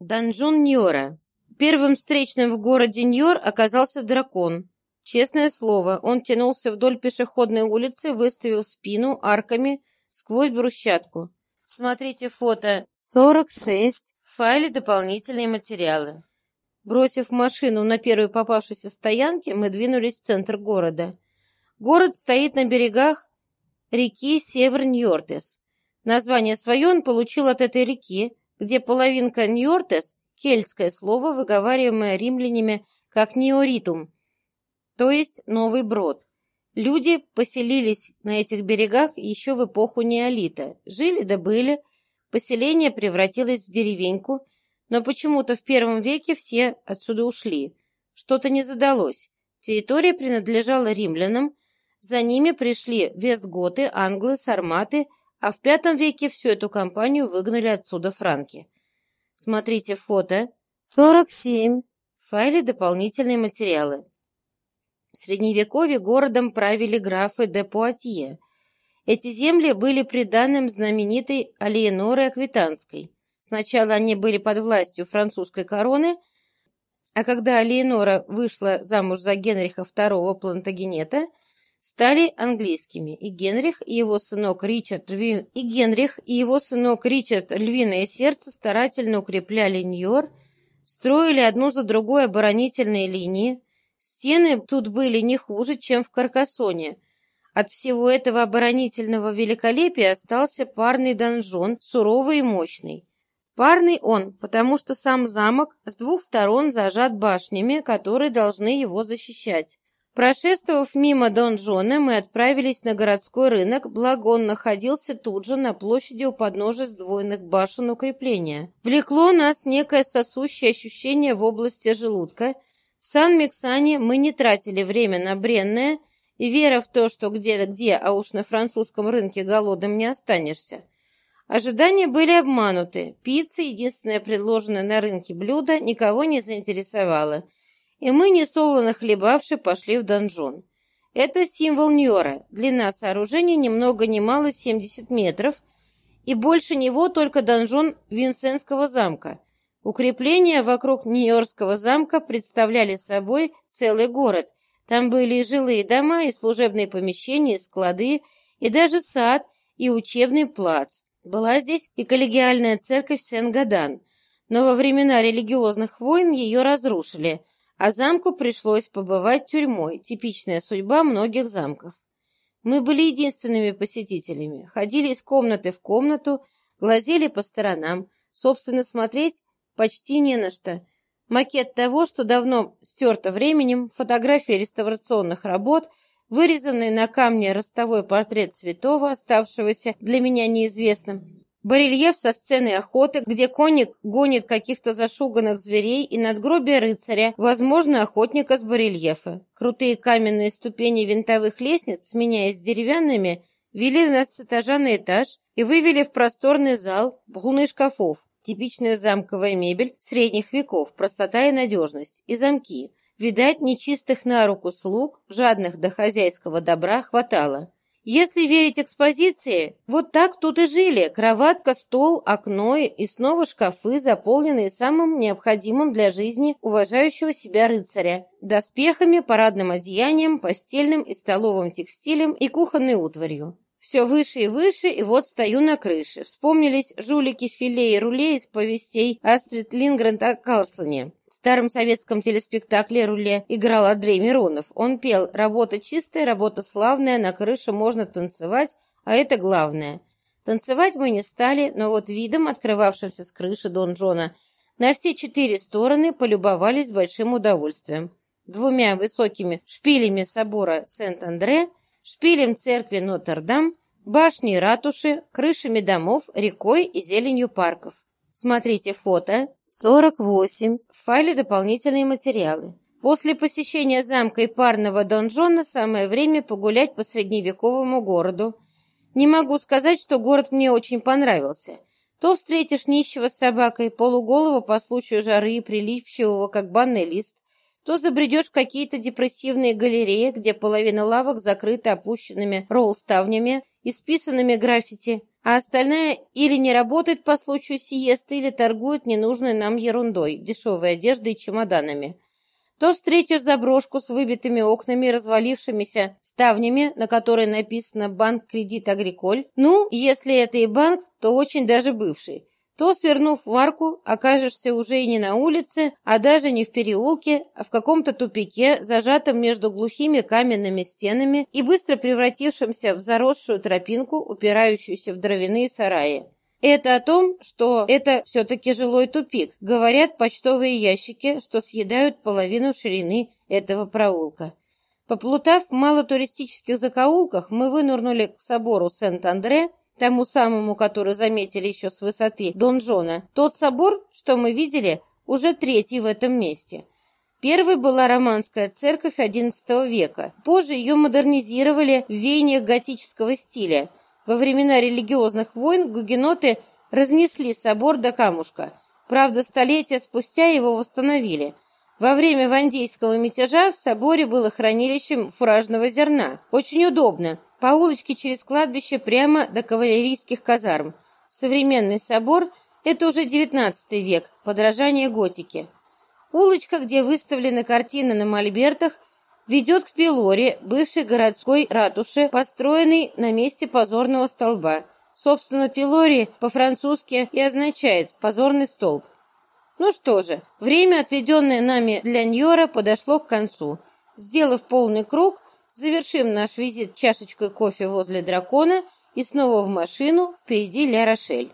Донжон Ньора. Первым встречным в городе Ньор оказался дракон. Честное слово, он тянулся вдоль пешеходной улицы, выставив спину арками сквозь брусчатку. Смотрите фото 46 в «Дополнительные материалы». Бросив машину на первой попавшейся стоянке, мы двинулись в центр города. Город стоит на берегах реки Север-Ньортес. Название свое он получил от этой реки, где половинка Ньортес – кельтское слово, выговариваемое римлянами как неоритум, то есть новый брод. Люди поселились на этих берегах еще в эпоху неолита. Жили да были, поселение превратилось в деревеньку, но почему-то в первом веке все отсюда ушли. Что-то не задалось. Территория принадлежала римлянам, за ними пришли вестготы, англы, сарматы, а в V веке всю эту компанию выгнали отсюда франки. Смотрите фото 47 в файле «Дополнительные материалы». В Средневековье городом правили графы де Пуатье. Эти земли были приданным знаменитой Алиеноры Аквитанской. Сначала они были под властью французской короны, а когда Алиенора вышла замуж за Генриха II Плантагенета – стали английскими, и Генрих и его сынок Ричард Львин... и Генрих и его сынок Ричард Львиное сердце старательно укрепляли Нью-Йорк, строили одну за другой оборонительные линии. Стены тут были не хуже, чем в Каркасоне. От всего этого оборонительного великолепия остался парный донжон, суровый и мощный. Парный он, потому что сам замок с двух сторон зажат башнями, которые должны его защищать. Прошествовав мимо донжона, мы отправились на городской рынок, благо он находился тут же на площади у подножия сдвоенных башен укрепления. Влекло нас некое сосущее ощущение в области желудка. В Сан-Миксане мы не тратили время на бренное, и вера в то, что где-то где, а уж на французском рынке голодным не останешься. Ожидания были обмануты. Пицца, единственное предложенное на рынке блюдо, никого не заинтересовала – и мы, несолоно хлебавши, пошли в донжон. Это символ Ньора. Длина сооружения ни много ни мало 70 метров, и больше него только донжон Винсентского замка. Укрепления вокруг Нью-Йоркского замка представляли собой целый город. Там были и жилые дома, и служебные помещения, и склады, и даже сад, и учебный плац. Была здесь и коллегиальная церковь Сен-Гадан, но во времена религиозных войн ее разрушили – а замку пришлось побывать тюрьмой, типичная судьба многих замков. Мы были единственными посетителями, ходили из комнаты в комнату, глазели по сторонам, собственно, смотреть почти не на что. Макет того, что давно стерто временем, фотографии реставрационных работ, вырезанный на камне ростовой портрет святого, оставшегося для меня неизвестным, Барельеф со сцены охоты, где конник гонит каких-то зашуганных зверей, и надгробие рыцаря, возможно, охотника с барельефа. Крутые каменные ступени винтовых лестниц, сменяясь деревянными, вели нас с этажа на этаж и вывели в просторный зал, полный шкафов. Типичная замковая мебель средних веков, простота и надежность, и замки. Видать, нечистых на руку слуг, жадных до хозяйского добра, хватало. Если верить экспозиции, вот так тут и жили. Кроватка, стол, окно и снова шкафы, заполненные самым необходимым для жизни уважающего себя рыцаря. Доспехами, парадным одеянием, постельным и столовым текстилем и кухонной утварью. Все выше и выше, и вот стою на крыше. Вспомнились жулики филе и руле из повестей Астрид Лингрен о Карлсоне. Старом советском телеспектакле «Руле» играл Андрей Миронов. Он пел «Работа чистая, работа славная, на крыше можно танцевать, а это главное». Танцевать мы не стали, но вот видом, открывавшимся с крыши Дон Джона, на все четыре стороны полюбовались с большим удовольствием. Двумя высокими шпилями собора Сент-Андре – шпилем церкви Нотр-Дам, башней ратуши, крышами домов, рекой и зеленью парков. Смотрите фото 48 в файле «Дополнительные материалы». После посещения замка и парного донжона самое время погулять по средневековому городу. Не могу сказать, что город мне очень понравился. То встретишь нищего с собакой, полуголого по случаю жары и прилипчивого, как банный лист, то забредешь в какие-то депрессивные галереи, где половина лавок закрыта опущенными ролл-ставнями и списанными граффити, а остальная или не работает по случаю сиесты, или торгует ненужной нам ерундой, дешевой одеждой и чемоданами. То встретишь заброшку с выбитыми окнами и развалившимися ставнями, на которой написано «Банк Кредит Агриколь». Ну, если это и банк, то очень даже бывший то, свернув в арку, окажешься уже и не на улице, а даже не в переулке, а в каком-то тупике, зажатом между глухими каменными стенами и быстро превратившимся в заросшую тропинку, упирающуюся в дровяные сараи. Это о том, что это все-таки жилой тупик, говорят почтовые ящики, что съедают половину ширины этого проулка. Поплутав в малотуристических закоулках, мы вынурнули к собору Сент-Андре, тому самому, который заметили еще с высоты донжона, тот собор, что мы видели, уже третий в этом месте. Первой была романская церковь XI века. Позже ее модернизировали в веяниях готического стиля. Во времена религиозных войн гугеноты разнесли собор до камушка. Правда, столетия спустя его восстановили. Во время вандейского мятежа в соборе было хранилищем фуражного зерна. Очень удобно – по улочке через кладбище прямо до кавалерийских казарм. Современный собор – это уже XIX век, подражание готики. Улочка, где выставлены картины на мольбертах, ведет к Пилоре, бывшей городской ратуше, построенной на месте позорного столба. Собственно, Пилори по-французски и означает «позорный столб». Ну что же, время, отведенное нами для Ньора, подошло к концу. Сделав полный круг – Завершим наш визит чашечкой кофе возле дракона и снова в машину, впереди Ля Рошель.